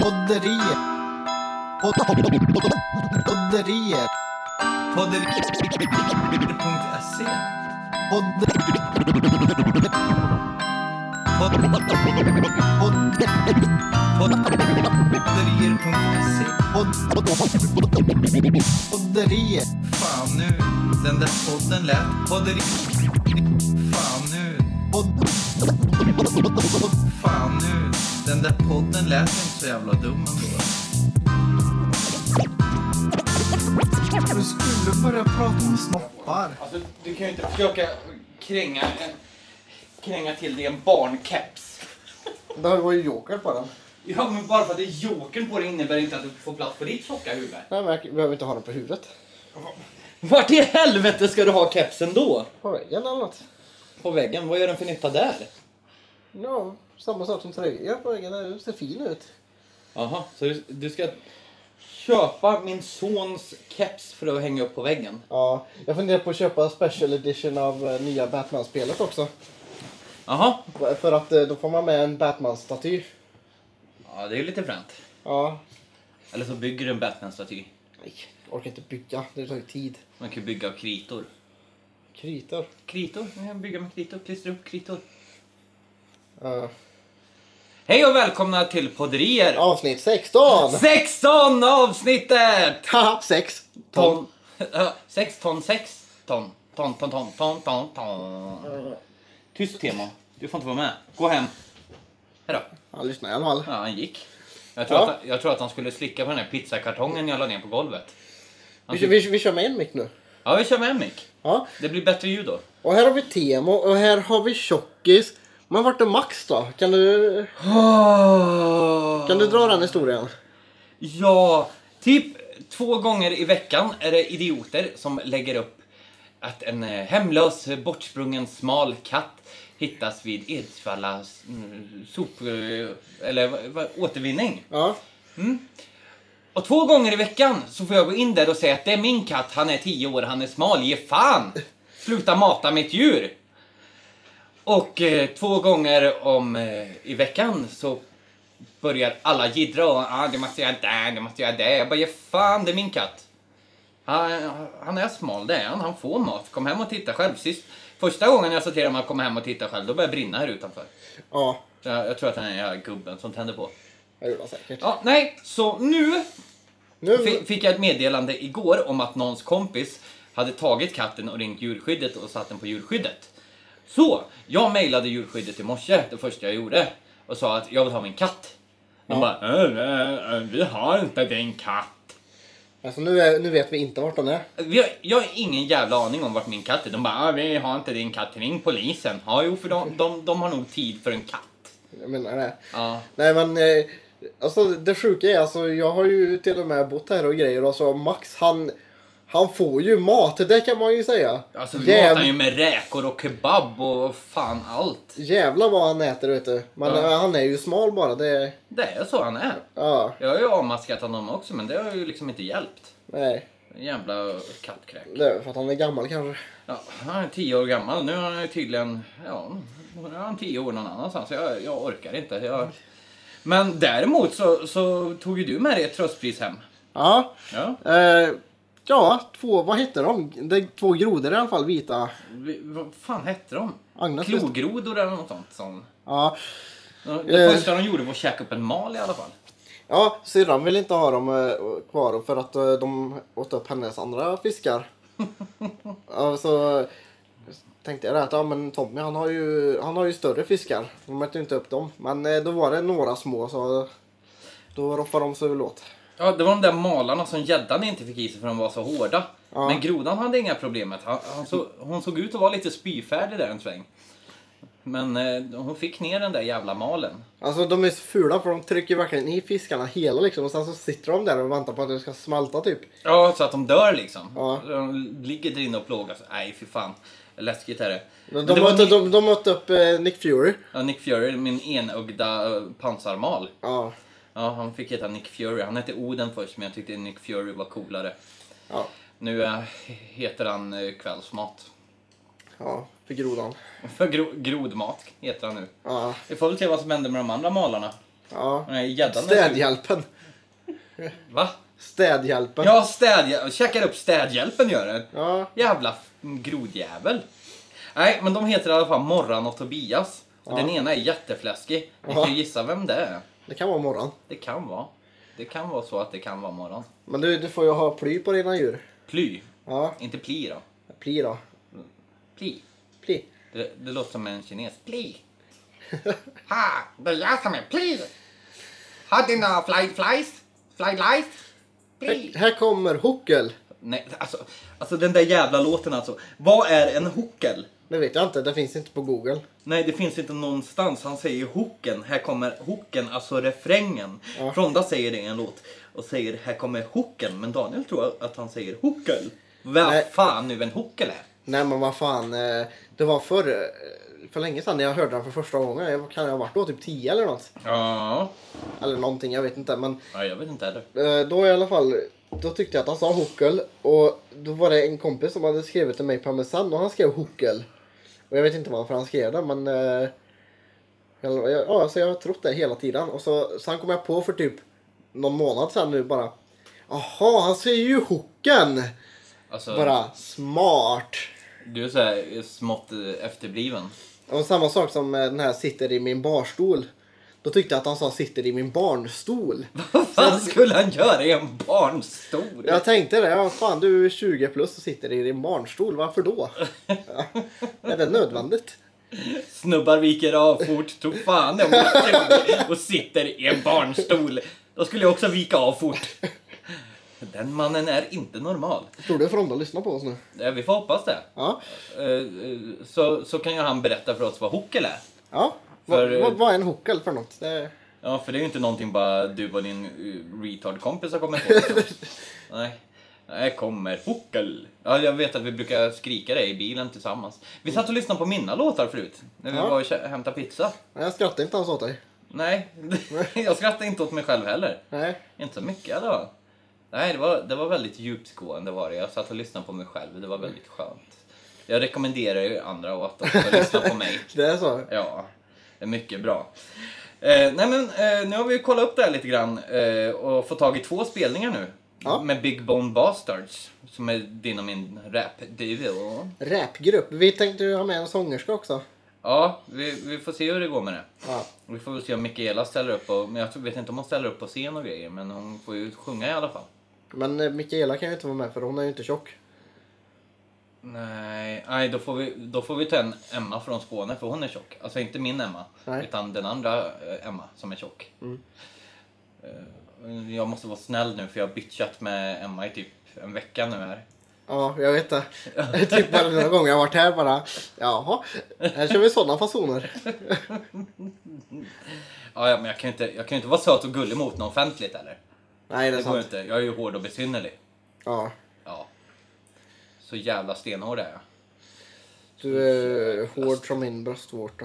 Podderier. Podderier. Podderier.se Podderier.se Podderier. Fan nu, den där podden lät Podderier Fan nu, fan nu Den där podden lät inte så jävla dum ändå Du skulle börja prata om snoppar. Alltså, du kan ju inte försöka kränga, kränga till dig en barnkeps. Det var ju joker på den. Ja, men bara för att det är jokern på det innebär inte att du får plats på ditt tjocka huvud. Nej, men jag behöver inte ha den på huvudet. Vart i helvete ska du ha kepsen då? På väggen eller något. På väggen? Vad gör den för nytta där? Ja, samma sak som tröja på väggen. Den ser fin ut. Jaha, så du, du ska köpa min sons keps för att hänga upp på väggen? Ja, jag funderar på att köpa special edition av eh, nya Batman-spelet också. Jaha. För att eh, då får man med en Batman-staty. Ja, det är ju lite fränt. Ja. Eller så bygger du en Batman-staty. Nej, jag orkar inte bygga. Det tar ju tid. Man kan ju bygga av kritor. Kritor. Kritor? Man kan bygga med kritor. Klistra upp kritor. Ja. Hej och välkomna till Podderier! Avsnitt 16! 16 avsnittet! Haha, 6 Ton. Ja, Sex ton, sex ton. Ton, ton, ton, ton, ton, ton. Tyst Temo. Du får inte vara med. Gå hem. Hejdå. Han lyssnar i alla fall. Ja, han gick. Jag tror, Ja. att, jag tror att han skulle slicka på den här pizzakartongen jag la ner på golvet. Han Vi, tyck- vi, vi kör med en mick nu. Ja, vi kör med en mick. Ja. Det blir bättre ljud då. Och här har vi Temo och här har vi Tjockis. Men vart är Max då? Kan du, kan du dra den historien? Ja, typ två gånger i veckan är det idioter som lägger upp att en eh, hemlös, bortsprungen, smal katt hittas vid Edsvalla mm, sop... eh, eller vad- återvinning. Ja. Och två gånger i veckan så får jag gå in där och säga att det är min katt, han är tio år, han är smal, ge fan! Sluta mata mitt djur! Och eh, två gånger om eh, i veckan så börjar alla jiddra och ah, det måste jag där, det måste jag där. Jag bara, ge fan, det är min katt. Han, han är smal, det är han. Han får mat. Kom hem och titta själv. Sist, första gången jag sa till honom att komma hem och titta själv, då började det brinna här utanför. Ja, Jag, jag tror att det är den här gubben som tänder på. det gjorde han säkert. Ja, nej, så nu Nu, Fi- fick jag ett meddelande igår om att någons kompis hade tagit katten och ringt djurskyddet och satt den på djurskyddet. Så, jag mejlade djurskyddet i morse, det första jag gjorde, och sa att jag vill ha min katt. De bara, äh, äh, äh, vi har inte din katt. alltså, nu, är, nu vet vi inte vart den är. Vi har, jag har ingen jävla aning om vart min katt är. De bara, ah, vi har inte din katt, ring polisen. Ja, jo, för de, de, de har nog tid för en katt. Jag menar det. Ja. Nej men, eh, alltså det sjuka är alltså jag har ju till och med bott här och grejer och så Max han, han får ju mat, det kan man ju säga. Alltså, vi Jäv- matar han ju med räkor och kebab och fan allt. Jävlar vad han äter vet du. Men Ja. eh, han är ju smal bara, det, Det är så han är. ja, Jag har ju avmaskat honom också, men det har ju liksom inte hjälpt. nej. En jävla kattkräk. Det är för att han är gammal kanske. Ja, han är tio år gammal. Nu är han ju tydligen... Ja, nu är han tio år någon annanstans. Jag, jag orkar inte. Jag... Men däremot så, så tog ju du med dig ett tröstpris hem. Ja, Ja. eh, ja, två, vad hette de? Det är två grodor i alla fall, vita. Vi, vad fan hette de? Agnes Klogrodor eller något sånt. Som... Ja, Det Eh. första de gjorde var att käka upp en mal i alla fall. ja syrran vill inte ha dem eh, kvar för att eh, de åt upp hennes andra fiskar. ja, så tänkte jag att ja, men Tommy han har, ju, han har ju större fiskar. De äter ju inte upp dem. Men då var det några små så då roffade de sig väl åt. Ja, det var de där malarna som gäddan inte fick i sig för de var så hårda. Ja. Men grodan hade inga problem med. Han, han så, Hon såg ut att vara lite spyfärdig där en sväng. Men eh, hon fick ner den där jävla malen. Alltså de är så fula för de trycker verkligen i fiskarna hela liksom och sen så sitter de där och väntar på att det ska smälta typ. Ja, så att de dör liksom. Ja. De ligger där inne och plågas. Nej, fy fan. Läskigt är det. De, de, det mötte, Nick, de, de mötte upp eh, Nick Fury. ja, Nick Fury, min enögda eh, pansarmal. Ja. Ja, han fick heta Nick Fury. Han hette Oden först, men jag tyckte Nick Fury var coolare. Ja. Nu eh, heter han eh, Kvällsmat. ja. för grodan. För gro grodmat heter han nu. Ja. Vi får väl se vad som händer med de andra malarna. ja. Nej, gäddan är slut. Städhjälpen. Va? Städhjälpen. Ja, städhjälpen. Käkar upp städhjälpen gör den. Ja. Jävla f- grodjävel. Nej, men de heter i alla fall Morran och Tobias. Och Ja. Den ena är jättefläskig. Ni kan ju gissa vem det är. Det kan vara morgon. Det kan vara. Det kan vara så att det kan vara Morran. Men du, du får ju ha ply på dina djur. Ply. Ja. Inte pli då. Ply då. Pli. Ply. Det, det låter som en kines. Pli. ha! Det är jag som är pli. Har du några fly flies? Fly lice? Pli. Här, här kommer Huckel. Nej, alltså, alltså den där jävla låten alltså. Vad är en hockel? Det vet jag inte, det finns inte på google. Nej, det finns inte någonstans. Han säger hooken. Här kommer hooken, alltså refrängen. Ja. Fronda säger det i en låt och säger här kommer hooken. Men Daniel tror att han säger hookel. Vad fan nu en hookel är? Nej men vad fan, eh, det var för, eh, för länge sedan när jag hörde den för första gången. Jag kan jag ha varit då typ 10 eller något. Ja. Eller någonting, jag vet inte. Men ja, jag vet inte heller. eh, då i alla fall, då tyckte jag att han sa Huckel. Och då var det en kompis som hade skrivit till mig på MSN och han skrev Huckel. Och jag vet inte varför han skrev det men... Eh, jag- ja, så jag har trott det hela tiden. Och så, sen kom jag på för typ någon månad sedan nu bara. Jaha, han säger ju Hocken! Alltså, Bara smart. du är så här smått efterbliven. Och samma sak som eh, den här sitter i min barstol. Då tyckte jag att han sa sitter i min barnstol. Vad fan skulle han göra i en barnstol? Jag tänkte det, ja fan du är 20 plus och sitter i din barnstol, varför då? Ja. Är det nödvändigt? Snubbar viker av fort, tog fan om jag är 20 och sitter i en barnstol. Då skulle jag också vika av fort. Den mannen är inte normal. Tror du Fronda lyssnar på oss nu? Eh, Vi får hoppas det. Ja. Eh, eh, Så, så kan ju han berätta för oss vad hockel är. Ja. För, Vad, eh, vad, är en hockel för något? Det, Ja, för det är ju inte någonting bara du och din eh, retard-kompis har kommit på. Nej. Här kommer hockel. Ja, jag vet att vi brukar skrika det i bilen tillsammans. Vi satt och lyssnade på mina låtar förut. När vi Ja. var och hämtade pizza. jag skrattar inte ens åt dig. Nej, jag skrattade inte åt mig själv heller. Nej. Inte så mycket fall. Nej, det var, det var väldigt djupgående var det. Jag satt och lyssnade på mig själv. Det var väldigt skönt. Jag rekommenderar ju andra att också lyssna på mig. Det är så? Ja, är mycket bra. Eh, nej men eh, nu har vi kollat upp det här lite grann eh, och fått tag i två spelningar nu. Ja. Med Big Bone Bastards. Som är din och min rap-duo. Rapgrupp. Vi tänkte ju ha med en sångerska också. Ja, vi, vi får se hur det går med det. Ja. Vi får väl se om Mikaela ställer upp på, men jag vet inte om hon ställer upp på scen och grejer, men hon får ju sjunga i alla fall. Men eh, Mikaela kan ju inte vara med för hon är ju inte tjock. Nej, nej då, får vi, då får vi ta en Emma från Skåne, för hon är tjock. Alltså inte min Emma, Nej. utan den andra eh, Emma som är tjock. Eh, Jag måste vara snäll nu, för jag har bitchat med Emma i typ en vecka nu här. Ja, jag vet det. typ varje gång jag har varit här bara. Jaha, här kör vi sådana fasoner. Ja, men jag kan ju inte, jag kan inte vara söt och gullig mot någon offentligt eller? Nej, det Det går sant. inte. Jag är ju hård och besynnerlig. Ja. Så jävla stenhård är jag. Du är hård som min bröstvårta.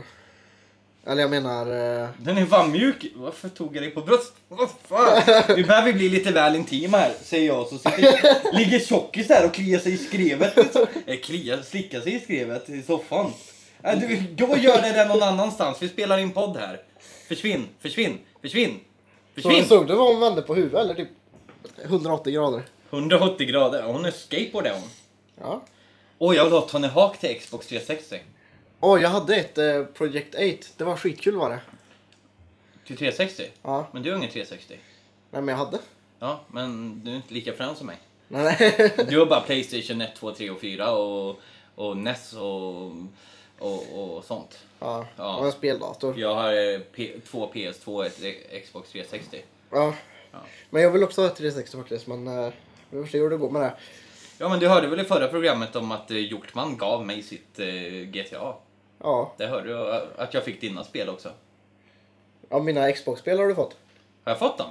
Eller jag menar... eh, Den är fan mjuk. Varför tog jag dig på bröst? Vad fan? Vi behöver bli lite väl intima här, säger jag. Så sitter, ligger tjockis där och kliar sig i skrevet. Eh, kliar, slickar sig i skrevet i soffan. Äh, du, då gör det där någon annanstans. Vi spelar in podd här. Försvinn, försvinn, försvinn. Så, Försvinn! såg du vad hon vände på huvudet? Eller typ 180 grader? 180 grader. Hon är skateboard är hon. Ja. Åh, jag vill ha Tony Hawk till Xbox 360. Åh, jag hade ett eh, Project 8. Det var skitkul var det. Till 360? Ja. Men du har ingen 360? Nej, men jag hade. Ja, men du är inte lika frän som mig. Nej. Du har bara Playstation 1, 2, 3 och 4 och, och NES och, och, och sånt. ja, Ja. och en speldator. Jag har eh, P, två PS2 och ett Xbox 360. Ja. Ja. Men jag vill också ha ett 360 faktiskt. Men eh, vi får se hur det går med det. Ja, men du hörde väl i förra programmet om att eh, Hjortman gav mig sitt eh, GTA? Ja. Det hörde du att jag fick dina spel också. ja mina Xbox-spel har du fått. Har jag fått dem?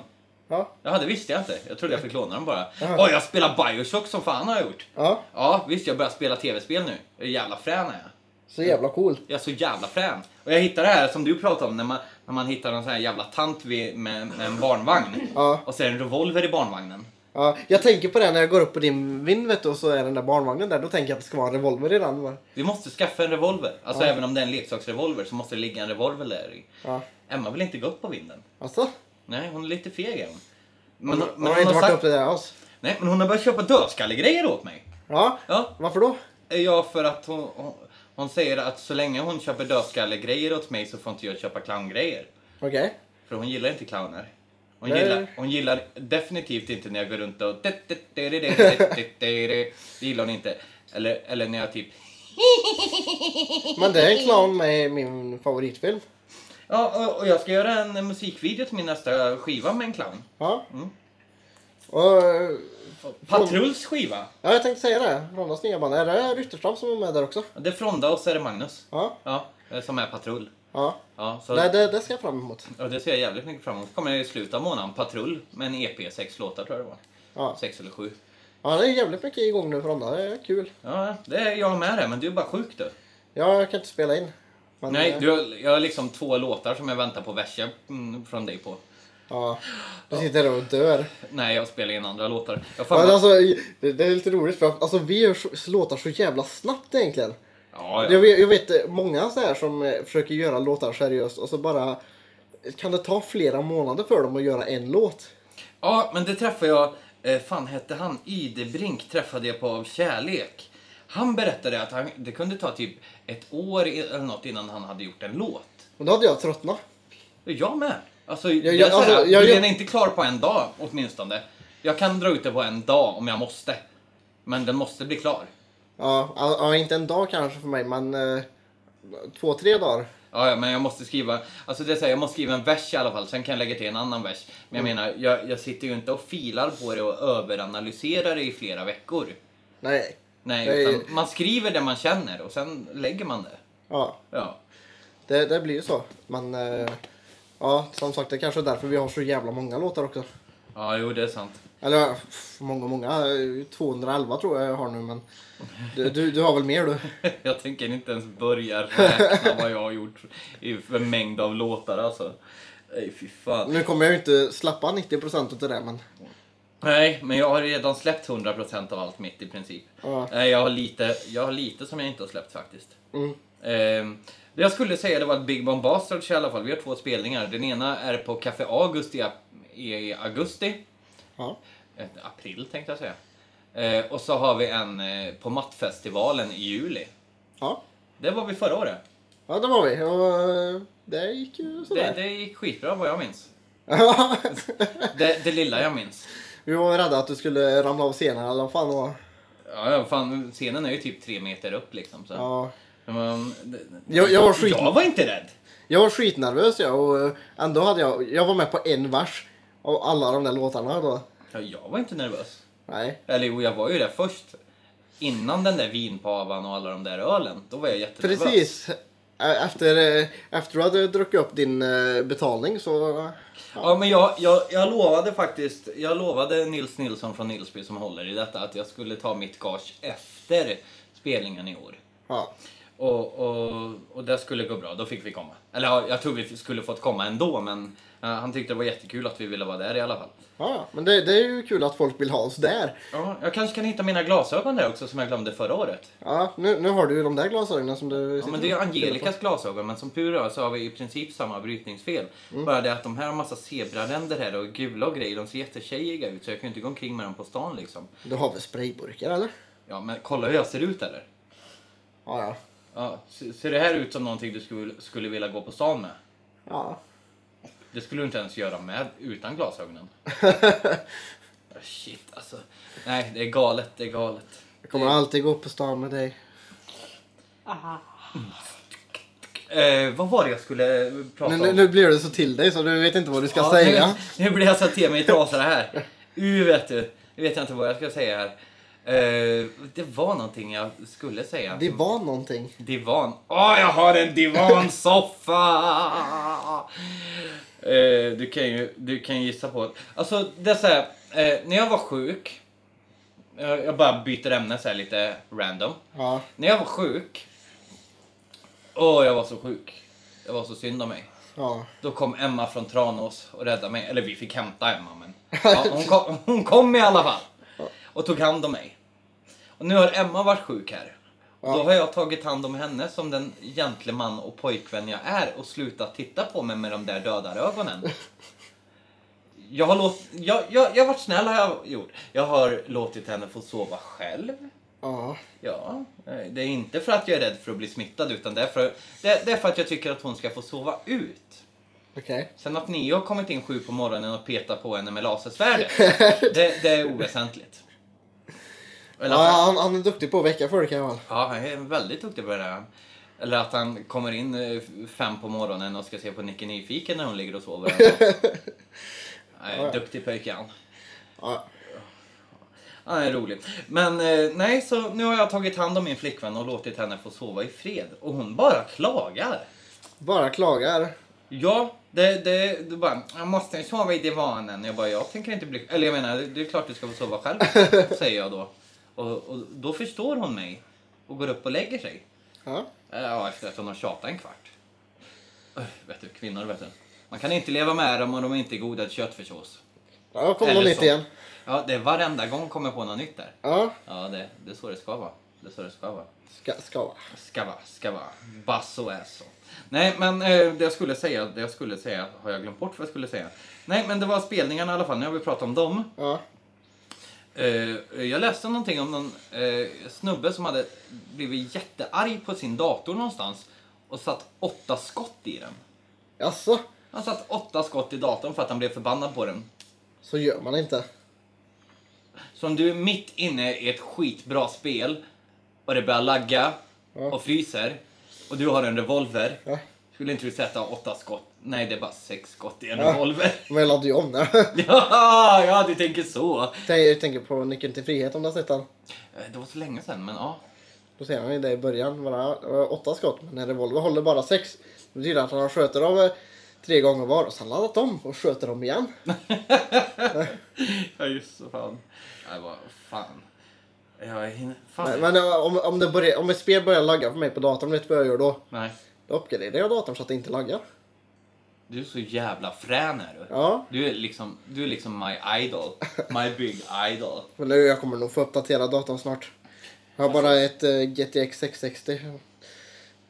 Ja. Ja, det visste jag inte. Jag trodde jag fick låna dem bara. Jaha. Åh, jag spelar Bioshock som fan har jag gjort. Ja. Ja, visst, jag börjar spela tv-spel nu. Jag är jävla frän är jag. Så jävla cool. Jag är så jävla frän. Och jag hittar det här som du pratade om, när man, när man hittar en sån här jävla tant vid, med, med en barnvagn. Ja. Och så är det en revolver i barnvagnen. Ja, jag tänker på det när jag går upp på din vind vet du, och så är den där barnvagnen där. Då tänker jag att det ska vara en revolver i den. va? Vi måste skaffa en revolver. Alltså Ja. även om det är en leksaksrevolver så måste det ligga en revolver där i. Ja. Emma vill inte gå upp på vinden. Alltså? Nej, hon är lite feg är hon. Men, Men, hon har inte varit sagt, uppe där alls. nej, men hon har börjat köpa dödskallegrejer åt mig. Ja, Ja, varför då? ja för att hon, hon, hon säger att så länge hon köper dödskallegrejer åt mig så får inte jag köpa clowngrejer. Okej. För hon gillar inte clowner. Hon gillar, hon gillar definitivt inte när jag går runt och... Det gillar hon inte. Eller, eller när jag typ... Men det är en clown med min favoritfilm. Ja, och- och jag ska göra en musikvideo till min nästa skiva med en clown. Ja. Mm. Och, Patrulls skiva. ja, jag tänkte säga det. Rondas nya band. Är det Rytterström som är med där också? Det är Fronda och så är det Magnus. Ja. Ja, som är patrull. Ja. Ja, så, Det, det, det ska jag fram emot. ja, det ser jag jävligt mycket fram emot. kommer i slutet av månaden. Patrull med en EP, sex låtar tror jag det var. Ja. Sex eller sju. ja, det är jävligt mycket igång nu för Ronda. Det är kul. Ja, det är jag med det, men du är bara sjuk du. Ja, jag kan inte spela in. Men, Nej, eh, du har, jag har liksom två låtar som jag väntar på verser mm, från dig på. Ja. Du sitter där och dör. Nej, jag spelar in andra låtar. Jag fan Men alltså, det, det är lite roligt för att alltså, vi gör så, låtar så jävla snabbt egentligen. Ja, Jag ja. vet, jag vet eh, många så här som eh, försöker göra låtar seriöst och så bara kan det ta flera månader för dem att göra en låt. ja, men det träffade jag... Eh, fan hette han? Idebrink träffade jag på Av kärlek. Han berättade att han, det kunde ta typ ett år eller något innan han hade gjort en låt. Och då hade jag tröttnat. Jag med. Alltså, jag- jag, alltså, jag, jag- den är inte klar på en dag åtminstone. Jag kan dra ut det på en dag om jag måste. Men den måste bli klar. Ja, ja, inte en dag kanske för mig men eh, två, tre dagar. Ja, ja, men jag måste skriva, alltså det är så här, jag måste skriva en vers i alla fall, sen kan jag lägga till en annan vers. Men jag Mm. menar, jag, jag sitter ju inte och filar på det och överanalyserar det i flera veckor. Nej. Nej, Nej. utan man skriver det man känner och sen lägger man det. Ja, Ja. det, det blir ju så. Men eh, ja, som sagt det kanske är därför vi har så jävla många låtar också. Ja, jo det är sant. Eller många, många. eh, 211 tror jag jag har nu men du, du, du har väl mer du? Jag tänker inte ens börja räkna vad jag har gjort i för mängd av låtar alltså. Nej, fy fan. Nu kommer jag ju inte släppa 90% av det men Nej, men jag har redan släppt 100% av allt mitt i princip. Ja. Jag har lite, jag har lite som jag inte har släppt faktiskt. Mm. Ehm, det jag skulle säga det var att Big Bomb Bastards i alla fall. Vi har två spelningar. Den ena är på Café August i, i augusti. Ja. April tänkte jag säga. Eh, och så har vi en eh, på Mattfestivalen i juli. Ja. Det var vi förra året. Ja, det var vi. Och eh, det gick ju Det, sådär. det gick skitbra vad jag minns. Det, det lilla jag minns. vi var rädda att du skulle ramla av scenen eller vad fan det var. Ja, ja, fan, scenen är ju typ tre meter upp liksom. Så. Ja. Men, det- Jag, jag, var skit, jag var inte rädd. jag var skitnervös jag och eh, ändå hade jag, jag var med på en vers av alla de där låtarna då. Ja, jag var inte nervös. Nej. Eller jo, jag var ju det först. Innan den där vinpavan och alla de där ölen. Då var jag jättenervös. Precis. Efter, eh, efter du hade druckit upp din eh, betalning så... Ja, men jag, jag, jag lovade faktiskt, jag lovade Nils Nilsson från Nilsby som håller i detta att jag skulle ta mitt gage efter spelningen i år. Ja. Och, och, och det skulle gå bra, då fick vi komma. Eller ja, jag tror vi skulle fått komma ändå, men han tyckte det var jättekul att vi ville vara där i alla fall. Ja, men det, det är ju kul att folk vill ha oss där. Ja, jag kanske kan hitta mina glasögon där också som jag glömde förra året. Ja, nu, nu har du ju de där glasögonen som du Ja, men det är Angelikas glasögon, men som tur är så har vi i princip samma brytningsfel. Bara det att de här har massa zebraränder här och gula och grejer, de ser jättetjejiga ut så jag kan ju inte gå omkring med dem på stan liksom. Du har väl sprayburkar eller? Ja, men kolla hur jag ser ut eller? Ja, ja. Ja, ser ser det här ut som någonting du skulle, skulle vilja gå på stan med? Ja. Det skulle du inte ens göra med utan glasögonen. Ah, Shit alltså. Nej, det är galet, det är galet. Jag kommer alltid gå på stan med dig. Eh, vad var det jag skulle prata Nu, om? nu, nu blir det så till dig så du vet inte vad du ska Ja, säga. Nu, nu blir jag satt till mig i trasor här. Uh, vet du. Nu vet jag inte vad jag ska säga här. Eh, det var någonting jag skulle säga. Det var någonting. Divan. Åh, jag har en divansoffa! Eh, du, kan ju, du kan gissa på. Alltså, det är så här, eh, när jag var sjuk. Jag, jag bara byter ämne så här lite random. Ja. När jag var sjuk. Åh, jag var så sjuk. Det var så synd om mig. Ja. Då kom Emma från Tranås och räddade mig. Eller vi fick hämta Emma, men ja, hon, kom, hon kom i alla fall. Och tog hand om mig. Och nu har Emma varit sjuk här. Och då Ja. har jag tagit hand om henne som den gentleman och pojkvän jag är och slutat titta på mig med de där döda ögonen. Jag har, låt, jag, jag, jag har varit snäll har jag gjort. Jag har låtit henne få sova själv. Ja. Ja, eh, det är inte för att jag är rädd för att bli smittad utan det är för, det, det är för att jag tycker att hon ska få sova ut. Okej. Sen att ni har kommit in sju på morgonen och petat på henne med lasersvärdet, det, det är oväsentligt. Eller Ja, han, han är duktig på att väcka folk i alla fall. ja, han är väldigt duktig på det där. Eller att han kommer in eh, fem på morgonen och ska se på Nicke Nyfiken när hon ligger och sover. Nej, duktig pojke han. Ja. Han är rolig. Men eh, nej, så nu har jag tagit hand om min flickvän och låtit henne få sova i fred. Och hon bara klagar. Bara klagar. Ja, det, det, det bara, jag måste sova i divanen. Jag bara, jag tänker inte bli... Eller jag menar, det är klart du ska få sova själv, säger jag då. Och, och då förstår hon mig och går upp och lägger sig. Ja. Ja, efter att hon har tjatat en kvart. Öh, vet du, kvinnor vet du. Man kan inte leva med dem om de inte är goda köttfärssås. Ja, kom något nytt igen. Ja, det är varenda gång kommer på något nytt där. Ja. Ja, det, det är så det ska vara. Det är så det ska vara. Ska, ska vara. Ska vara, ska vara. Basso är så. Nej, men eh, det jag skulle säga, det jag skulle säga, har jag glömt bort vad jag skulle säga. Nej, men det var spelningarna i alla fall. Nu har vi pratat om dem. Ja. Eh, jag läste någonting om någon eh, snubbe som hade blivit jättearg på sin dator någonstans och satt åtta skott i den. Jaså? Han satt åtta skott i datorn för att han blev förbannad på den. Så gör man inte. Så om du är mitt inne i ett skitbra spel och det börjar lagga Ja. och fryser och du har en revolver. Ja. Skulle inte du sätta åtta skott? Nej, det är bara sex skott i en Ja. revolver. Men jag laddade ju om det. ja, ja, du tänker så. Jag tänker på Nyckeln till frihet om du har sett den. Eh, Det var så länge sedan, men ja. Då ser han ju det i början. Bara åtta skott. Men en revolver håller bara sex. Det betyder att han sköter dem eh, tre gånger var. Och sen laddat om och sköter dem igen. Ja, just så fan. Nej, vad fan. Jag hinner... Fan. Men, men eh, om, om, det börjar, om ett spel börjar lagga för mig på datorn, vet du vad jag gör då? Nej. Då uppgraderar jag datorn så att det inte laggar. Du är så jävla frän är du. Ja. Du är liksom, du är liksom my idol. My big idol. Men nu, jag kommer nog få uppdatera datorn snart. Jag har bara ett uh, GTX 660.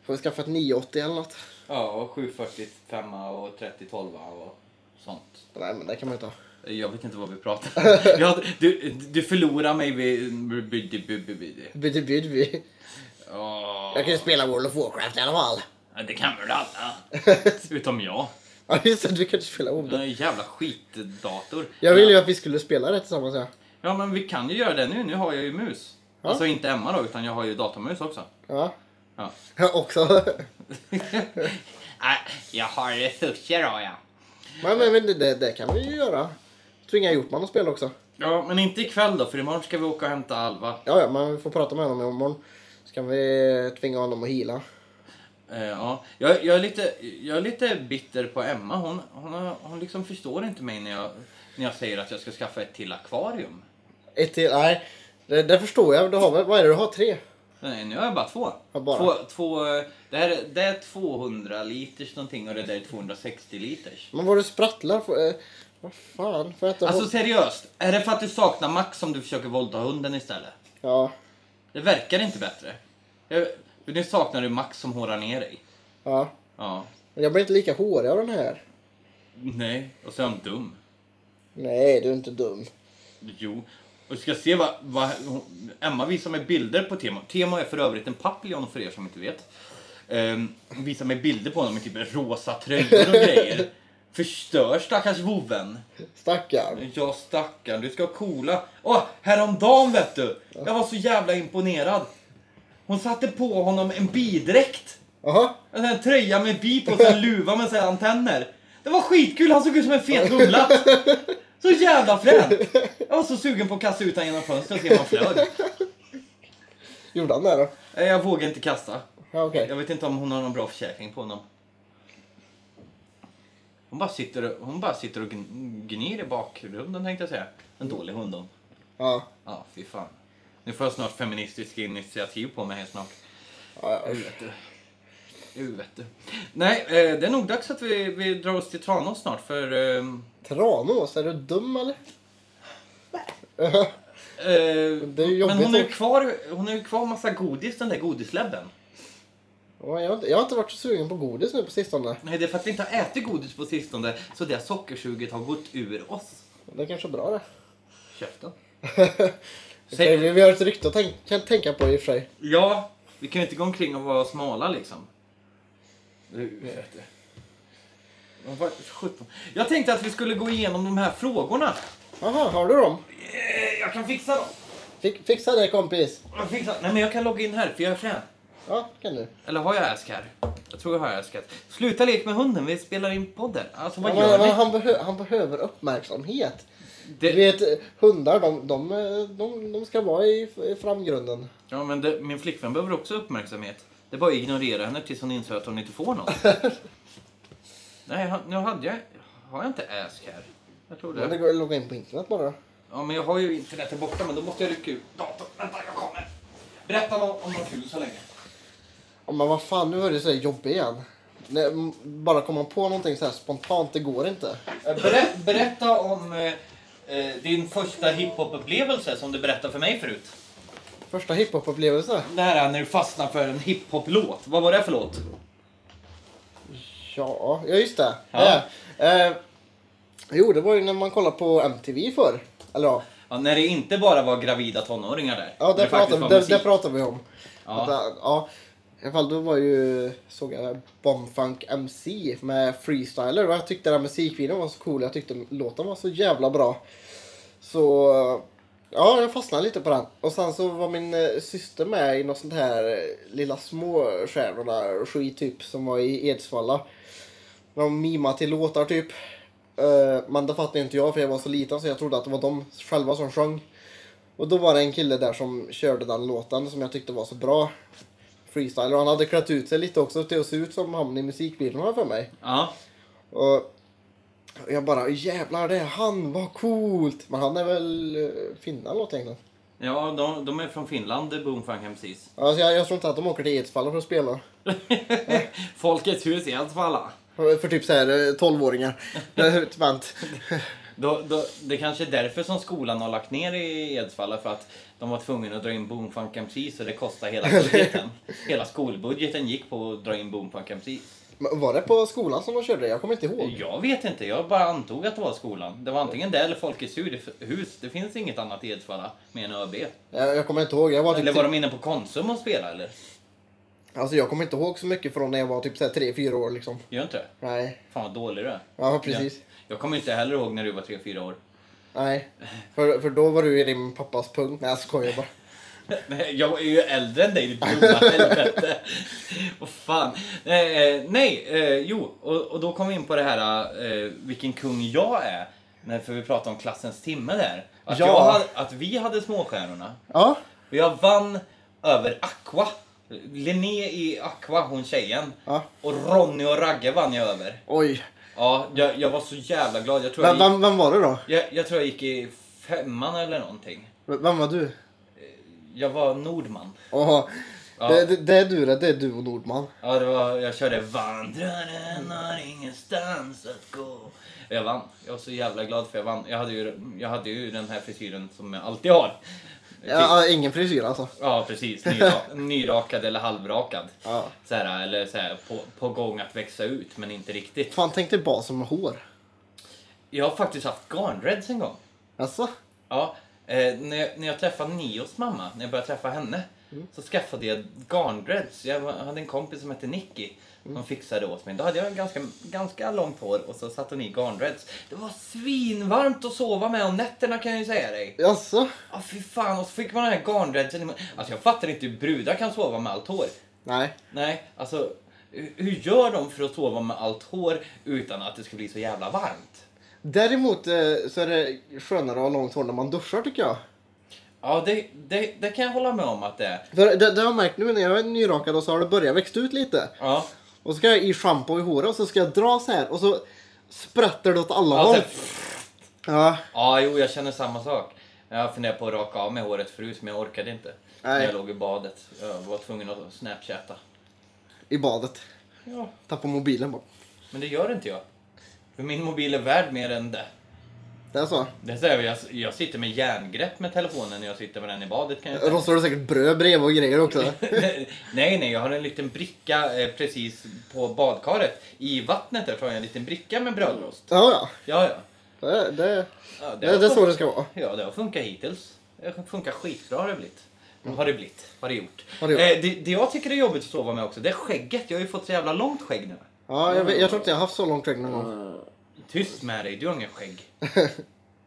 Får skaffa ett 980 eller något. Ja, och 745 och 3012 och sånt. Nej men det kan man inte ha. Jag vet inte vad vi pratar om. Jag, du, du förlorar mig vid... Bydde Åh, Jag kan ju spela World of Warcraft i alla fall. det kan väl alla? Utom jag. Ja just det, du kan inte spela Det WoW. är en jävla skitdator. Jag ville ju att vi skulle spela det tillsammans ja. Ja, men vi kan ju göra det nu. Nu har jag ju mus. Ja. Alltså inte Emma då, utan jag har ju datormus också. Ja. Ja. Jag också. Nej, jag har resurser har jag. Men, men, men det, det, det kan vi ju göra. Tvinga Hjortman att spela också. Ja, men inte ikväll då, för imorgon ska vi åka och hämta Alva. Ja, ja, men vi får prata med honom imorgon. Så kan vi tvinga honom att hila. Eh, ja. jag, jag, är lite, jag är lite bitter på Emma. Hon, hon, har, hon liksom förstår inte mig när jag, när jag säger att jag ska skaffa ett till akvarium. Ett till, nej. Det, det förstår jag. Du har, väl- vad är det du har? Tre? Nej, nu har jag bara två. Ja, bara. Två, två, det, här, är- det är 200 liters någonting och det där är 260 liters. Men vad du sprattlar för... Eh, vad fan? Får jag inte Alltså seriöst, är det för att du saknar Max som du försöker våldta hunden istället? Ja. Det verkar inte bättre. Jag, nu saknar du Max som hårar ner dig. Ja. Ja. Men jag blir inte lika hårig av den här. Nej, och så är han dum. Nej, du är inte dum. Jo. Och du ska se vad, vad Emma visar mig bilder på Temo. Temo är för övrigt en papillon för er som inte vet. Um, visar mig bilder på honom med typ rosa tröjor och grejer. Förstör stackars vovven. Stackarn. Ja stackarn, du ska ha coola. Åh, häromdagen vet du. Jag var så jävla imponerad. Hon satte på honom en bidräkt. Jaha. En tröja med bi på och en luva med så här antenner. Det var skitkul, han såg ut som en fet humla. Så jävla frän. Jag var så sugen på att kasta ut honom genom fönstret och se om han flög. Gjorde han det då? Nej, Jag vågar inte kasta. Ja, okej. Jag vet inte om hon har någon bra försäkring på honom. Hon bara sitter och, hon bara sitter och gn- gnir i bakgrunden tänkte jag säga. En dålig hund hon. Ja. Ja, fy fan. Nu får jag snart feministiska initiativ på mig snart. Ja, ja. Vet du. Vet du. Nej, eh, det är nog dags att vi, vi drar oss till Tranås snart för... ehm, Tranås, är du dum eller? eh, Det är men hon är ju kvar, hon är kvar massa godis, den där godisläbben. Ja, Jag har, inte, jag har inte varit så sugen på godis nu på sistone. Nej, det är för att vi inte har ätit godis på sistone så det sockersuget har gått ur oss. Det är kanske är bra det. Käften. Säg... Vi vi har ett rykte att tänk, kan tänka på i och för sig. Ja, vi kan ju inte gå omkring och vara smala liksom. Jag tänkte att vi skulle gå igenom de här frågorna. Jaha, har du dem? Eh, Jag kan fixa dem. Fick, fixa det kompis. Jag fixar. Nej men jag kan logga in här för jag är frän. Ja, kan du. Eller har jag Ask här? Jag tror jag har Ask här. Sluta lek med hunden, vi spelar in podden. Alltså vad Ja, gör men ni? han, behö, han behöver uppmärksamhet. Det, Du vet, hundar de, de, de, de ska vara i, framgrunden. ja men det, min flickvän behöver också uppmärksamhet. Det är bara att ignorera henne tills hon inser att hon inte får något. Nej, nu hade jag... Har jag inte Ask här? Jag tror Men det det. går att logga in på internet bara. Ja, men jag har ju internet där borta, men då måste jag rycka ut datorn. Vänta, jag kommer. Berätta om, om något kul så länge. Ja, men vad fan, nu är det så här jobbig igen. Nej, bara komma på någonting så här spontant, det går inte. Eh, Berä, berätta om eh, din första hiphop-upplevelse som du berättade för mig förut. Första hiphop-upplevelse? Det här när du fastnade för en hiphop-låt. Vad var det för låt? Ja, ja just det. Ja. Eh, jo, det var ju när man kollade på MTV förr. Eller ja, Ja, när det inte bara var gravida tonåringar där. ja det, pratar, det, det pratar vi om. Ja. Att, ja. I alla fall då var ju, såg jag Bombfunk MC med Freestyler och jag tyckte den musikvideon var så cool. Jag tyckte låten var så jävla bra. Så ja, jag fastnade lite på den. Och sen så var min eh, syster med i något sånt här eh, lilla småstjärnorna skit typ som var i Edsvalla. De mimade till låtar typ. Eh, men det fattade inte jag för jag var så liten så jag trodde att det var de själva som sjöng. Och då var det en kille där som körde den låten som jag tyckte var så bra. Freestyle. Och han hade klätt ut sig lite också till att se ut som han i musikvideon för mig. Ja. Och jag bara jävlar det är han, vad coolt. Men han är väl uh, finne eller något egentligen. Ja, de, de är från Finland, Boomfunk MCs. Alltså jag, jag tror inte att de åker till Edsvalla för att spela. Folkets hus i Edsvalla. För, typ såhär 12-åringar. Vänt. Då, då, det kanske är därför som skolan har lagt ner i Edsvalla för att de var tvungna att dra in Boomfunk MCs så det kostade hela budgeten. hela skolbudgeten gick på att dra in Boomfunk MCs. Men Var det på skolan som de körde det? Jag kommer inte ihåg. Jag vet inte, jag bara antog att det var skolan. Det var antingen det eller Folkets hus. Det finns inget annat i Edsvalla med en ÖB. Jag, jag kommer inte ihåg. Jag var typ Eller var de inne på Konsum och spelade eller? Alltså jag kommer inte ihåg så mycket från när jag var typ 3-4 år liksom. Gör inte det? Nej. Fan vad dålig du är. Ja, precis. Ja. Jag kommer inte heller ihåg när du var 3-4 år. Nej. För, för då var du i din pappas punkt. Nej jag skojar bara. Nej, Jag är ju äldre än dig, ditt dumma helvete. Vad fan. Eh, nej, eh, jo. Och, och då kom vi in på det här eh, vilken kung jag är. När, för vi pratade om klassens timme där. Att, Ja. jag hade, att vi hade småstjärnorna. Ja. Och jag vann över Aqua. Linné i Aqua, hon tjejen. Ja. Och Ronny och Ragge vann jag över. Oj. Ja, jag, jag var så jävla glad. Jag tror Vem, jag, vem, vem var det då? gick, jag, jag tror jag gick i femman eller någonting. V- Vem var du? Jag var Nordman. Åh, Ja. det, det, det är du det. Det är du och Nordman. Ja, det var, jag körde Vandraren har ingenstans att gå. Jag vann. Jag var så jävla glad för jag vann. Jag hade ju, jag hade ju den här frisyren som jag alltid har. Ja, ingen frisyr alltså. Ja, precis. Nyra- Nyrakad eller halvrakad. Ja. Så här, eller så här, på, på gång att växa ut, men inte riktigt. Fan, tänk dig basen med hår. Jag har faktiskt haft garnreds en gång. Alltså? Ja, eh, när, jag, när jag träffade Nios mamma, när jag började träffa henne, så skaffade jag garnreds. Jag hade en kompis som hette Nicky som fixade åt mig. Då hade jag ganska, ganska långt hår och så satte hon i garnreds. Det var svinvarmt att sova med om nätterna kan jag ju säga dig. Alltså? Ja, fy fan. Och så fick man den här garnredsen i mun. Alltså jag fattar inte hur brudar kan sova med allt hår. Nej. Nej, alltså hur gör de för att sova med allt hår utan att det ska bli så jävla varmt? Däremot eh, så är det skönare att ha långt hår när man duschar tycker jag. Ja, det, det, det kan jag hålla med om att det är. För det, det har jag märkt nu när jag är nyrakad och så har det börjat växa ut lite. Ja. Och så ska jag i schampo i håret och så ska jag dra så här och så sprätter det åt alla Ja, håll. Ja. Ja, jo, jag känner samma sak. Jag funderade på att raka av mig håret förut, men jag orkade inte. Nej. När jag låg i badet. Jag var tvungen att snapchatta. I badet. Ja. Tappar mobilen bara. Men det gör inte jag. För min mobil är värd mer än det. Det är så. Det säger jag, jag sitter med järngrepp med telefonen när jag sitter med den i badet kan jag säga. Rostar du säkert bröd bredvid och grejer också. nej, nej, jag har en liten bricka eh, precis på badkaret. I vattnet där har jag en liten bricka med brödrost. Ja, ja. Ja, ja. Det, det, ja det, det är så det ska vara. Ja, det har funkat hittills. Det funkar skitbra har det blivit. Har det blivit. Har det gjort. Har det gjort. Eh, det, det jag tycker är jobbigt att sova med också, det är skägget. Jag har ju fått så jävla långt skägg nu. Ja, jag, jag tror inte jag har haft så långt skägg någon gång. Tyst med dig, du har ingen skägg.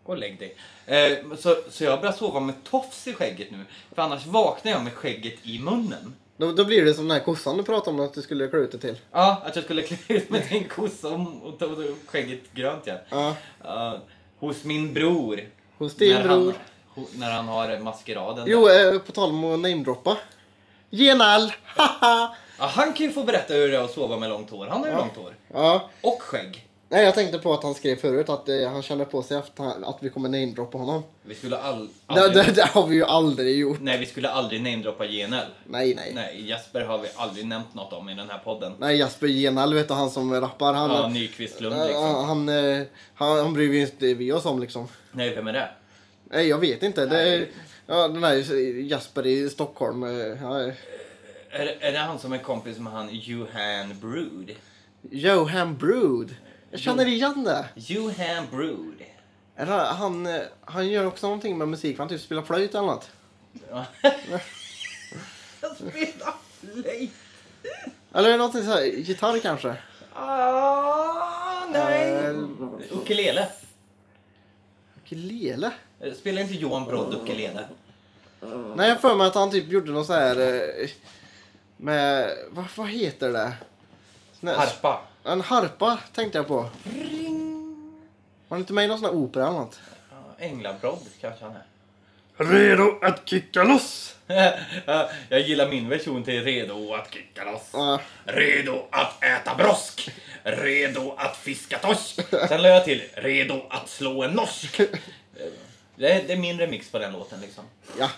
Gå och lägg dig. Eh, så, så jag börjar sova med tofs i skägget nu. För annars vaknar jag med skägget i munnen. Då, då blir det som den här kossan du pratade om att du skulle klä ut det till. Ja, att jag skulle klä ut mig till en kossa och, och ta och ta skägget grönt ja. Ja. Ja, hos min bror. Hos din när bror. Han, ho- när han har maskeraden. Jo, eh, på tal om att namedroppa. Genal! Haha! Ja, han kan ju få berätta hur det är att sova med långt hår. Han har ju långt hår. ja. Och skägg. Nej, jag tänkte på att han skrev förut att eh, han känner på sig att, han, att vi kommer namedroppa honom. Vi skulle all, Det, aldrig... det, det har vi ju aldrig gjort. Nej, vi skulle aldrig namedroppa GNL. Nej, nej. Nej, Nej, Jesper har vi aldrig nämnt något om i den här podden. Jasper Genal, vet du han som rappar. Han, Ja, Nyqvist Lund eh, liksom. han, eh, han, han bryr vi inte vi oss om liksom. Nej, vem är det? Nej, jag vet inte. Det är, ja, den här Jasper i Stockholm. eh, Ja, Är, det- är det han som är kompis med han Johan Brood? Johan Brood. Jag känner igen det. Johan Brood. Han, eh, han gör också någonting med musik. Han typ spelar flöjt eller något. Ja. Jag spelar flöjt. Eller någonting så här, gitarr kanske. Ah, nej. Eh, Ukulele. Ukulele? Eh, Spelar inte Johan Brodd ukulele? Nej, jag för mig att han typ gjorde något så här med, vad, vad heter det? Sån här- Harpa. En harpa tänkte jag på. Var han inte med i någon sån här opera eller något? Ja, Änglabrodd kanske han är. Redo att kicka loss! Ja, Jag gillar min version till redo att kicka loss. Ja. Redo att äta brosk. Redo att fiska torsk. Sen la jag till redo att slå en norsk. Det är, det är min remix på den låten liksom. ja.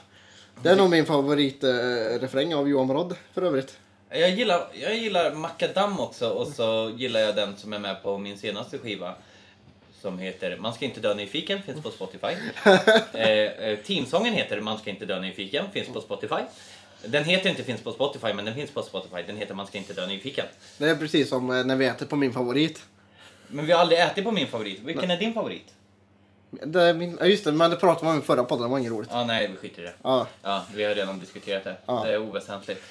Det är nog min favoritrefräng eh, av Johan Brodd för övrigt. Jag gillar, jag gillar Macadam också och så gillar jag den som är med på min senaste skiva. Som heter Man ska inte dö nyfiken, finns på Spotify. eh, eh, teamsången heter Man ska inte dö nyfiken, finns på Spotify. Den heter inte Finns på Spotify, men den finns på Spotify. Den heter Man ska inte dö nyfiken. Det är precis som eh, när vi äter på min favorit. Men vi har aldrig ätit på min favorit. Vilken är din favorit? Det min, ja, just det, men det pratade man om i förra podden, det var inget roligt. Ja, nej, vi skiter i det. Ja. Ja, vi har redan diskuterat det. Ja. Det är oväsentligt.